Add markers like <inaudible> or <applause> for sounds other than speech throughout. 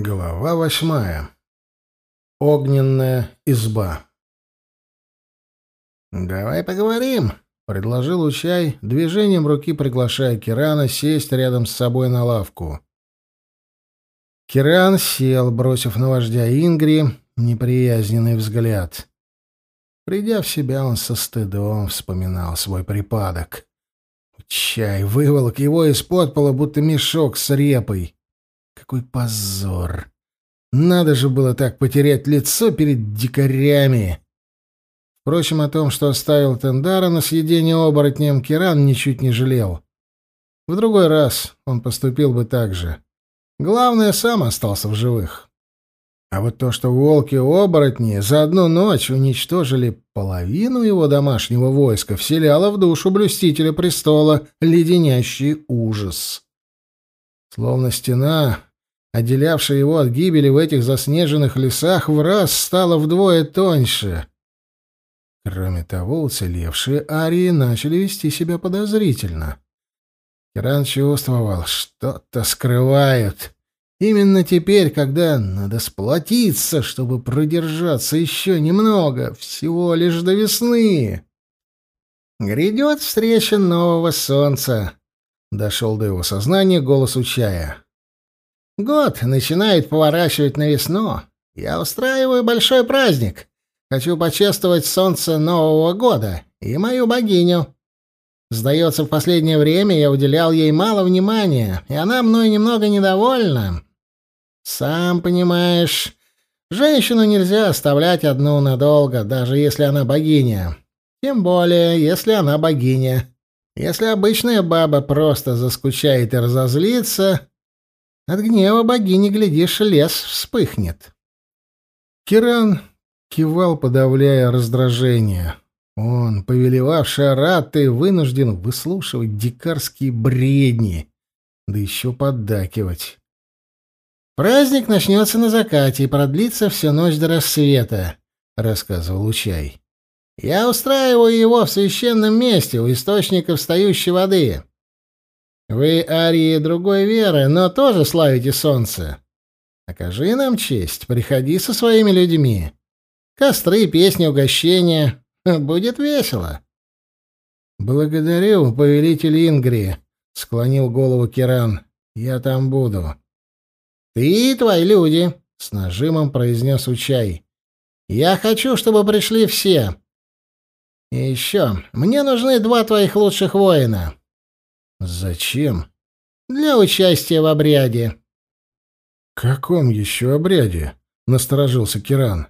Глава восьмая. Огненная изба. «Давай поговорим», — предложил Учай, движением руки приглашая Кирана сесть рядом с собой на лавку. Киран сел, бросив на вождя Ингри неприязненный взгляд. Придя в себя, он со стыдом вспоминал свой припадок. Учай выволок его из-под пола, будто мешок с репой. Какой позор! Надо же было так потерять лицо перед дикарями. Впрочем, о том, что оставил Тендара на съедение оборотнем, Киран ничуть не жалел. В другой раз он поступил бы так же. Главное, сам остался в живых. А вот то, что волки-оборотни за одну ночь уничтожили половину его домашнего войска, вселяло в душу блюстителя престола леденящий ужас. Словно стена, отделявшая его от гибели в этих заснеженных лесах, в раз стала вдвое тоньше. Кроме того, уцелевшие арии начали вести себя подозрительно. Керан чувствовал, что-то скрывают. Именно теперь, когда надо сплотиться, чтобы продержаться еще немного, всего лишь до весны. «Грядет встреча нового солнца», — дошел до его сознания голос Учая. Год начинает поворачивать на весну. Я устраиваю большой праздник. Хочу почествовать солнце Нового года и мою богиню. Сдается, в последнее время я уделял ей мало внимания, и она мной немного недовольна. Сам понимаешь, женщину нельзя оставлять одну надолго, даже если она богиня. Тем более, если она богиня. Если обычная баба просто заскучает и разозлится, от гнева богини, глядишь, лес вспыхнет. Киран кивал, подавляя раздражение. Он, повелевавший Аратой, вынужден выслушивать дикарские бредни, да еще поддакивать. «Праздник начнется на закате и продлится всю ночь до рассвета», — рассказывал Учай. «Я устраиваю его в священном месте у источника встающей воды. Вы, арии, другой веры, но тоже славите солнце. Окажи нам честь, приходи со своими людьми. Костры, песни, угощения. <laughs> Будет весело. Благодарю, повелитель Ингри, склонил голову Киран. Я там буду. Ты и твои люди, с нажимом произнес Учай. Я хочу, чтобы пришли все. И еще, мне нужны два твоих лучших воина. Зачем? Для участия в обряде. Каком еще обряде? Насторожился Киран.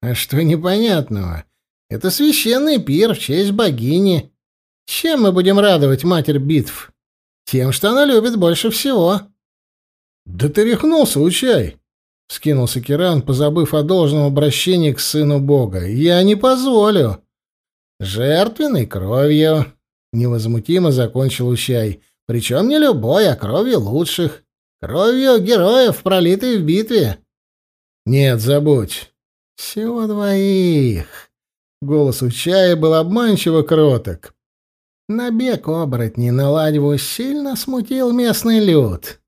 А что непонятного? Это священный пир в честь богини. Чем мы будем радовать матерь битв? Тем, что она любит больше всего. Да ты рехнулся, учай. Скинулся Киран, позабыв о должном обращении к сыну бога. Я не позволю. Жертвенной кровью, Невозмутимо закончил Ущай. Причем не любой, а кровью лучших. Кровью героев, пролитой в битве. Нет, забудь. Всего двоих. Голос Учая был обманчиво кроток. Набег оборотней на ладьву сильно смутил местный люд.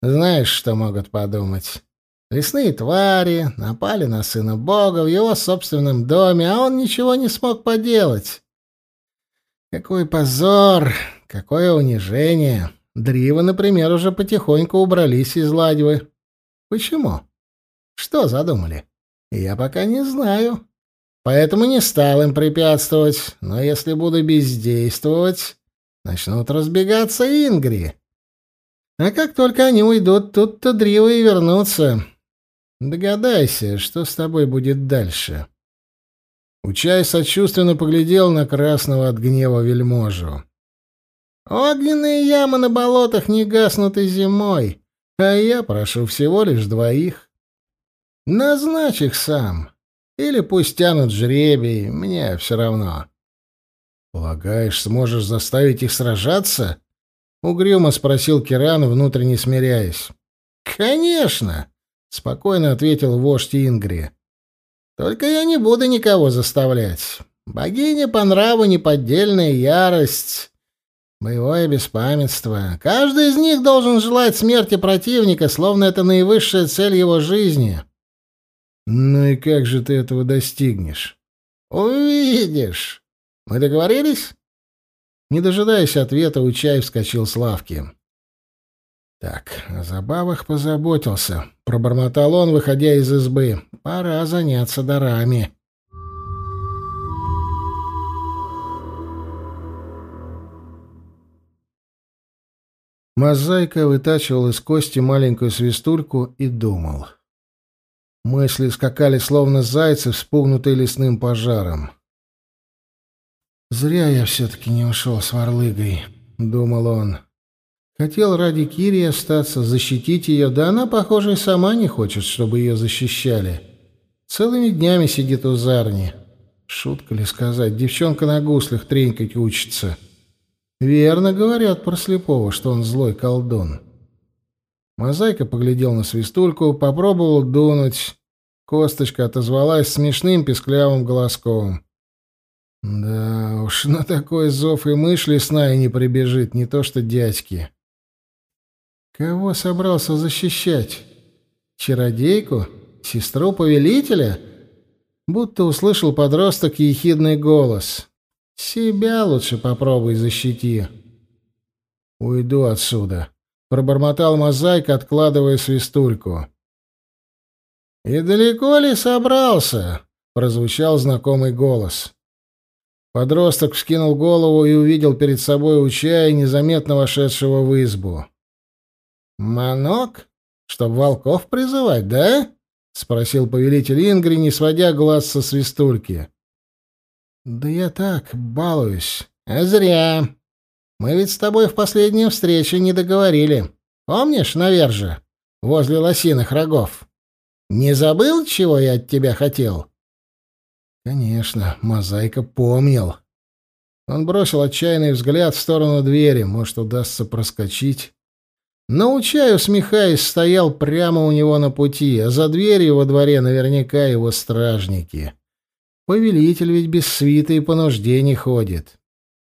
Знаешь, что могут подумать? Лесные твари напали на сына бога в его собственном доме, а он ничего не смог поделать. Какой позор! Какое унижение! Дрива, например, уже потихоньку убрались из Ладьвы. Почему? Что задумали? Я пока не знаю. Поэтому не стал им препятствовать. Но если буду бездействовать, начнут разбегаться Ингри. А как только они уйдут, тут-то Дрива и вернутся. Догадайся, что с тобой будет дальше. Учай сочувственно поглядел на красного от гнева вельможу. «Огненные ямы на болотах не гаснут и зимой, а я прошу всего лишь двоих. Назначь их сам, или пусть тянут жребий, мне все равно». «Полагаешь, сможешь заставить их сражаться?» — угрюмо спросил Киран, внутренне смиряясь. «Конечно!» — спокойно ответил вождь Ингри. Только я не буду никого заставлять. Богиня по нраву неподдельная ярость. Боевое беспамятство. Каждый из них должен желать смерти противника, словно это наивысшая цель его жизни. Ну и как же ты этого достигнешь? Увидишь. Мы договорились? Не дожидаясь ответа, Учай вскочил с лавки. Так, о забавах позаботился. Пробормотал он, выходя из избы. Пора заняться дарами. Мозаика вытачивал из кости маленькую свистульку и думал. Мысли скакали, словно зайцы, вспугнутые лесным пожаром. «Зря я все-таки не ушел с Варлыгой», — думал он. «Хотел ради Кири остаться, защитить ее, да она, похоже, и сама не хочет, чтобы ее защищали. Целыми днями сидит у Зарни. Шутка ли сказать, девчонка на гуслях тренькать учится». Верно говорят про слепого, что он злой колдун. Мозаика поглядел на свистульку, попробовал дунуть. Косточка отозвалась смешным песклявым голоском. Да уж, на такой зов и мышь лесная не прибежит, не то что дядьки. Кого собрался защищать? Чародейку? Сестру повелителя? Будто услышал подросток ехидный голос. Себя лучше попробуй защити. Уйду отсюда, пробормотал мозаик, откладывая свистульку. И далеко ли собрался? прозвучал знакомый голос. Подросток вскинул голову и увидел перед собой Учая, незаметно вошедшего в избу. «Манок? Чтоб волков призывать, да?» — спросил повелитель Ингри, не сводя глаз со свистульки. «Да я так, балуюсь. А зря. Мы ведь с тобой в последнюю встречу не договорили. Помнишь, наверже, возле лосиных рогов? Не забыл, чего я от тебя хотел?» Конечно, Мозаика помнил. Он бросил отчаянный взгляд в сторону двери, может, удастся проскочить. Но Учай, усмехаясь, стоял прямо у него на пути, а за дверью во дворе наверняка его стражники. Повелитель ведь без свиты и по нужде не ходит.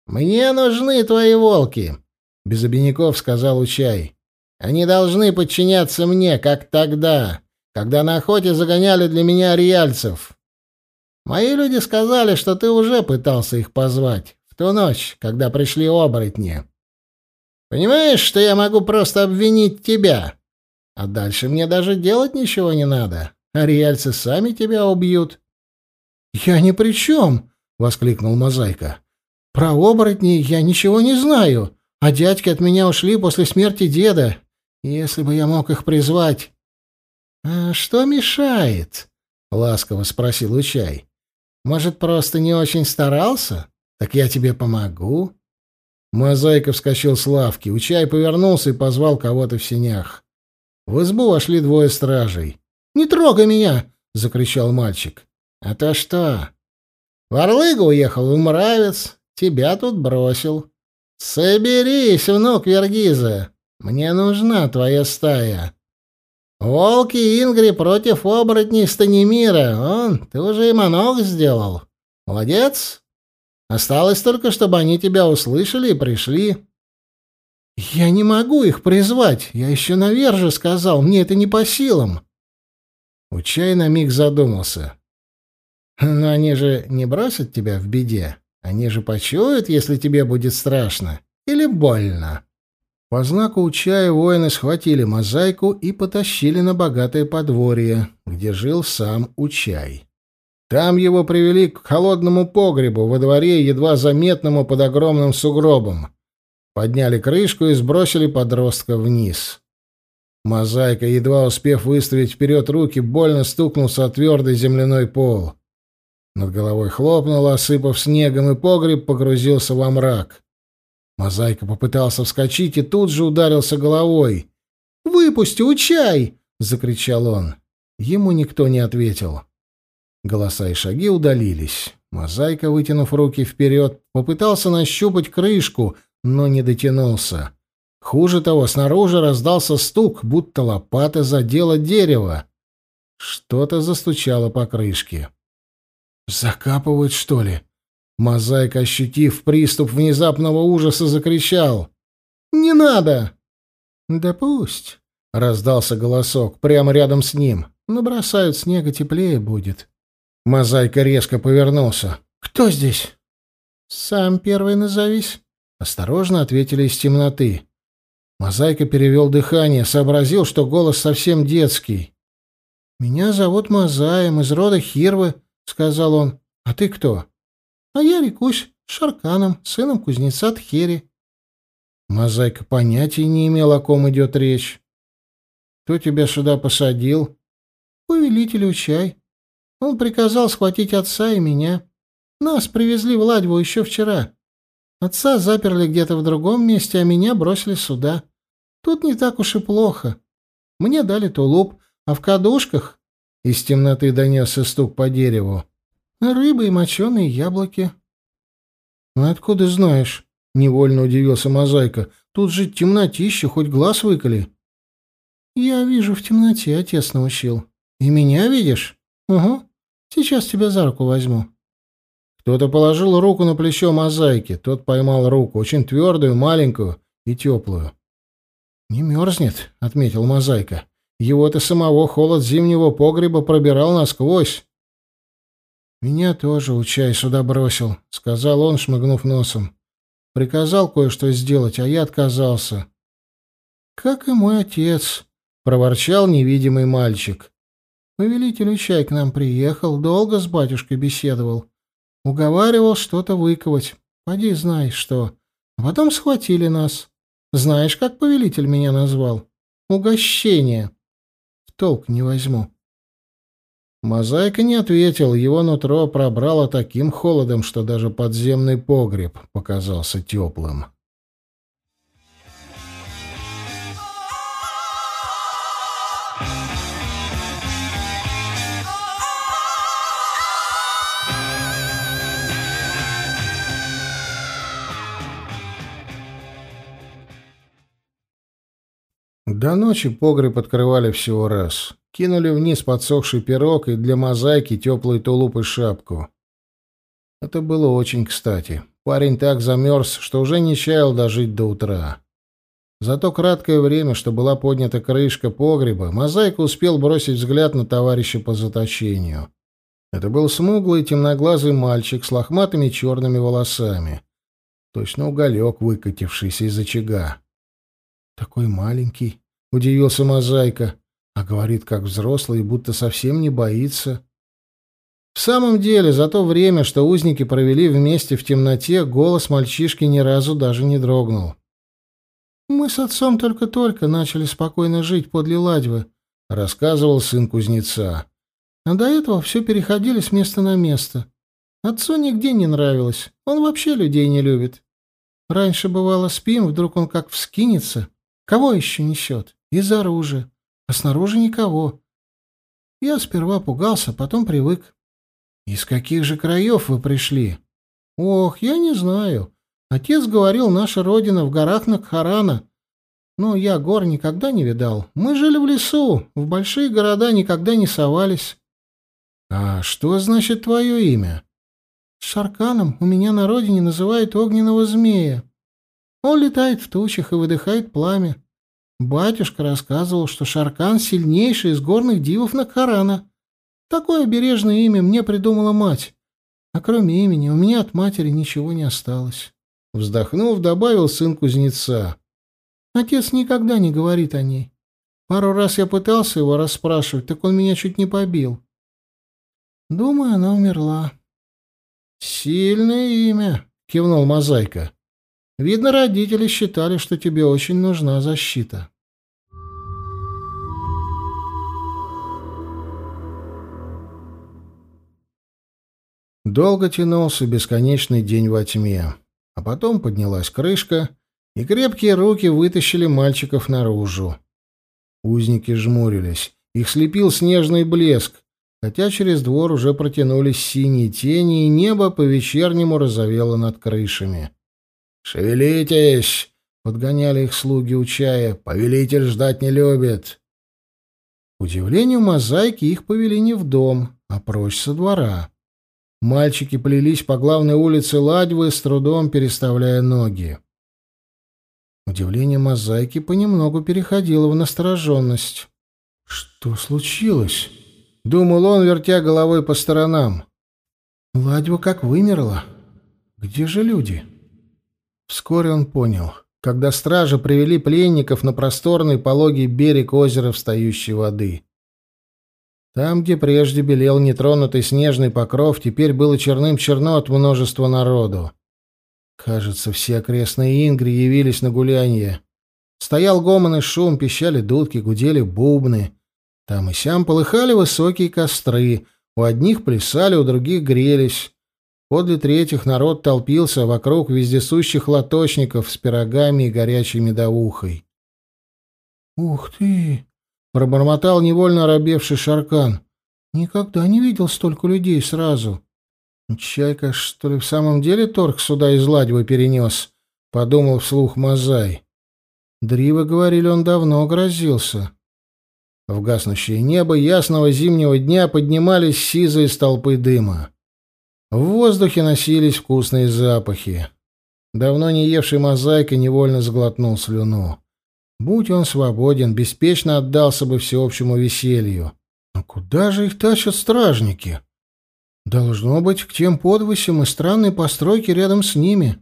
«Мне нужны твои волки», — без обиняков сказал Учай. «Они должны подчиняться мне, как тогда, когда на охоте загоняли для меня риальцев. Мои люди сказали, что ты уже пытался их позвать в ту ночь, когда пришли оборотни. Понимаешь, что я могу просто обвинить тебя, а дальше мне даже делать ничего не надо. Ариальцы сами тебя убьют». «Я ни при чем!» — воскликнул Мозаика. «Про оборотней я ничего не знаю, а дядьки от меня ушли после смерти деда. Если бы я мог их призвать...» «А что мешает?» — ласково спросил Учай. «Может, просто не очень старался? Так я тебе помогу». Мозаика вскочил с лавки. Учай повернулся и позвал кого-то в сенях. В избу вошли двое стражей. «Не трогай меня!» — закричал мальчик. А то что? Варлыга уехал в Мравец, тебя тут бросил. Соберись, внук Вергиза, мне нужна твоя стая. Волки Ингри против оборотней Станимира. Он, ты уже и моног сделал. Молодец. Осталось только, чтобы они тебя услышали и пришли. Я не могу их призвать. Я еще наверже сказал, мне это не по силам. Учай на миг задумался. Но они же не бросят тебя в беде. Они же почуют, если тебе будет страшно или больно. По знаку Учая воины схватили мозаику и потащили на богатое подворье, где жил сам Учай. Там его привели к холодному погребу во дворе, едва заметному под огромным сугробом. Подняли крышку и сбросили подростка вниз. Мозаика, едва успев выставить вперед руки, больно стукнулся о твердый земляной пол. Над головой хлопнуло, осыпав снегом, и погреб погрузился во мрак. Мозаика попытался вскочить и тут же ударился головой. «Выпусти, учай!» — закричал он. Ему никто не ответил. Голоса и шаги удалились. Мозаика, вытянув руки вперед, попытался нащупать крышку, но не дотянулся. Хуже того, снаружи раздался стук, будто лопата задела дерево. Что-то застучало по крышке. «Закапывают, что ли?» Мозаик, ощутив приступ внезапного ужаса, закричал. «Не надо!» «Да пусть!» — раздался голосок прямо рядом с ним. «Набросают снега, теплее будет». Мозаика резко повернулся. «Кто здесь?» «Сам первый назовись», — осторожно ответили из темноты. Мозаика перевел дыхание, сообразил, что голос совсем детский. «Меня зовут Мозаем, из рода Хирвы», — сказал он. «А ты кто?» «А я рекусь Шарканом, сыном кузнеца Тхери». Мозаика понятия не имел, о ком идет речь. «Кто тебя сюда посадил?» «Повелитель Учай. Он приказал схватить отца и меня. Нас привезли в Ладьву еще вчера. Отца заперли где-то в другом месте, а меня бросили сюда. Тут не так уж и плохо. Мне дали тулуп, а в кадушках из темноты донесся стук по дереву. Рыба и моченые яблоки. «Ну, — Откуда знаешь? — невольно удивился Мозаика. — Тут же темнотища, хоть глаз выколи. — Я вижу в темноте, — отец научил. — И меня видишь? — Угу. Сейчас тебя за руку возьму. Кто-то положил руку на плечо мозаики. Тот поймал руку, очень твердую, маленькую и теплую. «Не мерзнет», — отметил мозаика. «Его-то самого холод зимнего погреба пробирал насквозь». «Меня тоже Учай сюда бросил», — сказал он, шмыгнув носом. «Приказал кое-что сделать, а я отказался». «Как и мой отец», — проворчал невидимый мальчик. Повелитель Учай к нам приехал, долго с батюшкой беседовал. Уговаривал что-то выковать. Поди знай что. Потом схватили нас. Знаешь, как повелитель меня назвал? Угощение. В толк не возьму. Мозаика не ответил, его нутро пробрало таким холодом, что даже подземный погреб показался теплым. До ночи погреб открывали всего раз. Кинули вниз подсохший пирог и для мозаики теплый тулуп и шапку. Это было очень кстати. Парень так замерз, что уже не чаял дожить до утра. За то краткое время, что была поднята крышка погреба, мозаика успел бросить взгляд на товарища по заточению. Это был смуглый темноглазый мальчик с лохматыми черными волосами. Точно уголек, выкатившийся из очага. Такой маленький, удивился Мозаика, а говорит как взрослый, будто совсем не боится. В самом деле, за то время, что узники провели вместе в темноте, голос мальчишки ни разу даже не дрогнул. «Мы с отцом только-только начали спокойно жить подле Ладьвы», — рассказывал сын кузнеца. «А до этого все переходили с места на место. Отцу нигде не нравилось, он вообще людей не любит. Раньше, бывало, спим, вдруг он как вскинется, Кого еще несет? Из оружия. А снаружи никого. Я сперва пугался, потом привык. Из каких же краев вы пришли? Ох, я не знаю. Отец говорил, наша родина в горах Накхарана. Но я гор никогда не видал. Мы жили в лесу, в большие города никогда не совались. А что значит твое имя? Шарканом у меня на родине называют огненного змея. Он летает в тучах и выдыхает пламя. Батюшка рассказывал, что Шаркан — сильнейший из горных дивов Накхарана. Такое бережное имя мне придумала мать. А кроме имени у меня от матери ничего не осталось. Вздохнув, добавил сын кузнеца. Отец никогда не говорит о ней. Пару раз я пытался его расспрашивать, так он меня чуть не побил. Думаю, она умерла. «Сильное имя», — кивнул Мозаика. Видно, родители считали, что тебе очень нужна защита. Долго тянулся бесконечный день во тьме, а потом поднялась крышка, и крепкие руки вытащили мальчиков наружу. Узники жмурились, их слепил снежный блеск, хотя через двор уже протянулись синие тени, и небо по-вечернему разовело над крышами. «Шевелитесь!» — подгоняли их слуги у чая. «Повелитель ждать не любит!» К удивлению мозаики их повели не в дом, а прочь со двора. Мальчики плелись по главной улице Ладьвы, с трудом переставляя ноги. Удивление мозаики понемногу переходило в настороженность. «Что случилось?» — думал он, вертя головой по сторонам. «Ладьва как вымерла. Где же люди?» Вскоре он понял, когда стражи привели пленников на просторный пологий берег озера встающей воды. Там, где прежде белел нетронутый снежный покров, теперь было черным-черно от множества народу. Кажется, все окрестные ингри явились на гулянье. Стоял гомон и шум, пищали дудки, гудели бубны. Там и сям полыхали высокие костры, у одних плясали, у других грелись. Подле третьих народ толпился вокруг вездесущих лоточников с пирогами и горячей медовухой. «Ух ты!» Пробормотал невольно оробевший Шаркан. Никогда не видел столько людей сразу. Чайка, что ли, в самом деле торг сюда из Ладьвы перенес? Подумал вслух Мазай. Дрива, говорили, он давно грозился. В гаснущее небо ясного зимнего дня поднимались сизые столпы дыма. В воздухе носились вкусные запахи. Давно не евший мозаика невольно сглотнул слюну. Будь он свободен, беспечно отдался бы всеобщему веселью. Но куда же их тащат стражники? Должно быть, к тем подвысям и странной постройке рядом с ними.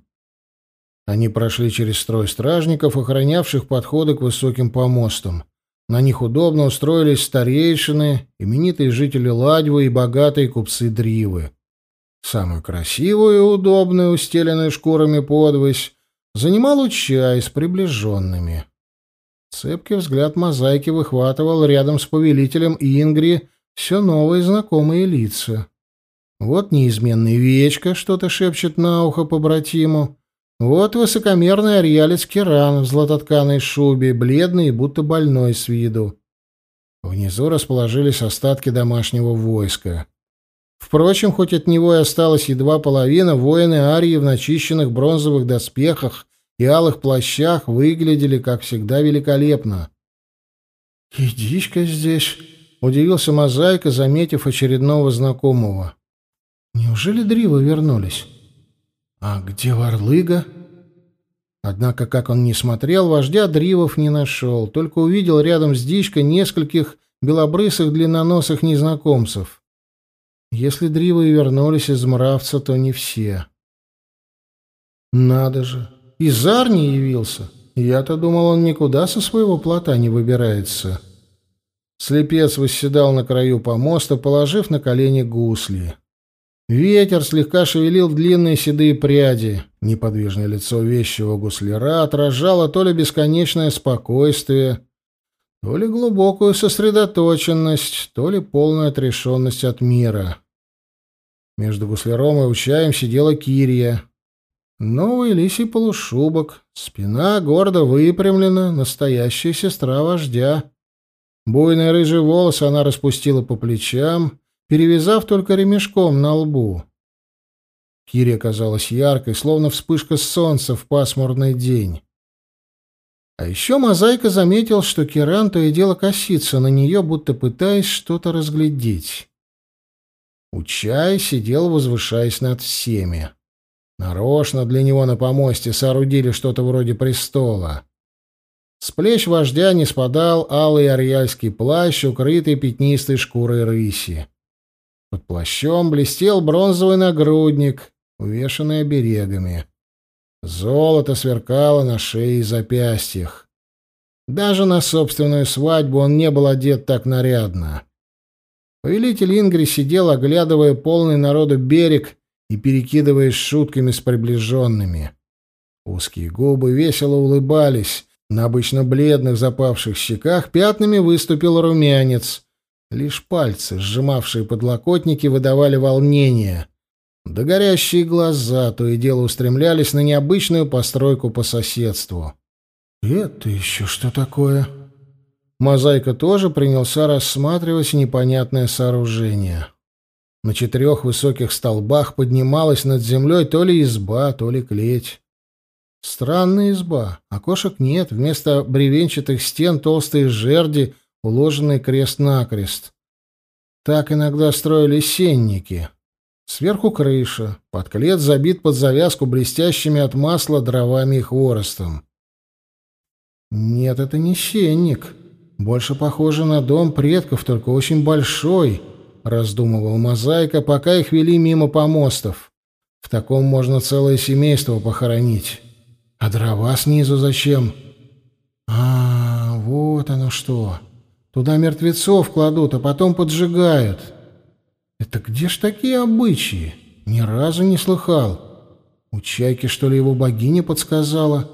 Они прошли через строй стражников, охранявших подходы к высоким помостам. На них удобно устроились старейшины, именитые жители Ладьвы и богатые купцы Дривы. Самую красивую и удобную, устеленную шкурами подвысь, занимал Учай с приближенными. Цепкий взгляд мозаики выхватывал рядом с повелителем Ингри все новые знакомые лица. Вот неизменный Вечка что-то шепчет на ухо побратиму. Вот высокомерный ариалец Киран в златотканой шубе, бледный и будто больной с виду. Внизу расположились остатки домашнего войска. Впрочем, хоть от него и осталась едва половина, воины Арии в начищенных бронзовых доспехах и алых плащах выглядели, как всегда, великолепно. «Идишь-ка здесь», — удивился Мозаика, заметив очередного знакомого. «Неужели Дривы вернулись? А где Варлыга?» Однако, как он не смотрел, вождя Дривов не нашел, только увидел рядом с Дичкой нескольких белобрысых длинноносых незнакомцев. Если Дривы и вернулись из Мравца, то не все. «Надо же!» И Зар не явился. Я-то думал, он никуда со своего плота не выбирается. Слепец восседал на краю помоста, положив на колени гусли. Ветер слегка шевелил длинные седые пряди. Неподвижное лицо вещего гусляра отражало то ли бесконечное спокойствие, то ли глубокую сосредоточенность, то ли полную отрешенность от мира. Между гусляром и учаем сидела Кирия, Новый лисий полушубок, спина гордо выпрямлена, настоящая сестра вождя. Буйные рыжие волосы она распустила по плечам, перевязав только ремешком на лбу. Кире казалась яркой, словно вспышка солнца в пасмурный день. А еще Мозаика заметил, что Киран то и дело косится на нее, будто пытаясь что-то разглядеть. Учай сидел, возвышаясь над всеми. Нарочно для него на помосте соорудили что-то вроде престола. С плеч вождя не спадал алый арьяльский плащ, укрытый пятнистой шкурой рыси. Под плащом блестел бронзовый нагрудник, увешанный оберегами. Золото сверкало на шее и запястьях. Даже на собственную свадьбу он не был одет так нарядно. Повелитель Ингри сидел, оглядывая полный народу берег и перекидываясь шутками с приближенными. Узкие губы весело улыбались, на обычно бледных запавших щеках пятнами выступил румянец. Лишь пальцы, сжимавшие подлокотники, выдавали волнение. Да горящие глаза то и дело устремлялись на необычную постройку по соседству. «Это еще что такое?» Мозаика тоже принялся рассматривать непонятное сооружение. На четырех высоких столбах поднималась над землей то ли изба, то ли клеть. Странная изба. Окошек нет. Вместо бревенчатых стен толстые жерди, уложенные крест-накрест. Так иногда строили сенники. Сверху крыша, подклет забит под завязку блестящими от масла дровами и хворостом. Нет, это не щенник. Больше похоже на дом предков, только очень большой, раздумывал Мозаика, пока их вели мимо помостов. В таком можно целое семейство похоронить. А дрова снизу зачем? А, вот оно что. Туда мертвецов кладут, а потом поджигают. Это где ж такие обычаи? Ни разу не слыхал. У Чайки, что ли, его богиня подсказала?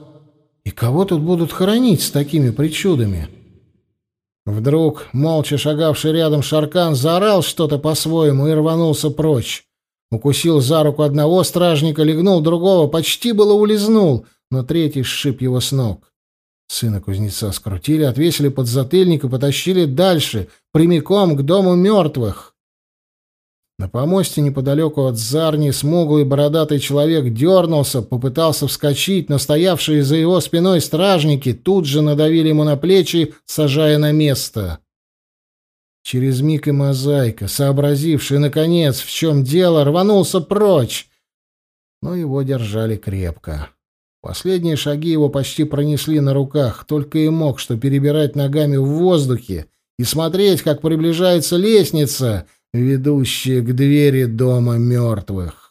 И кого тут будут хоронить с такими причудами? Вдруг, молча шагавший рядом Шаркан, заорал что-то по-своему и рванулся прочь. Укусил за руку одного стражника, легнул другого, почти было улизнул, но третий сшиб его с ног. Сына кузнеца скрутили, отвесили под затыльник и потащили дальше, прямиком к дому мертвых. На помосте неподалеку от Зарни смуглый бородатый человек дернулся, попытался вскочить, но стоявшие за его спиной стражники тут же надавили ему на плечи, сажая на место. Через миг и мозаика, сообразивший, наконец, в чем дело, рванулся прочь, но его держали крепко. Последние шаги его почти пронесли на руках, только и мог что перебирать ногами в воздухе и смотреть, как приближается лестница — ведущие к двери дома мертвых.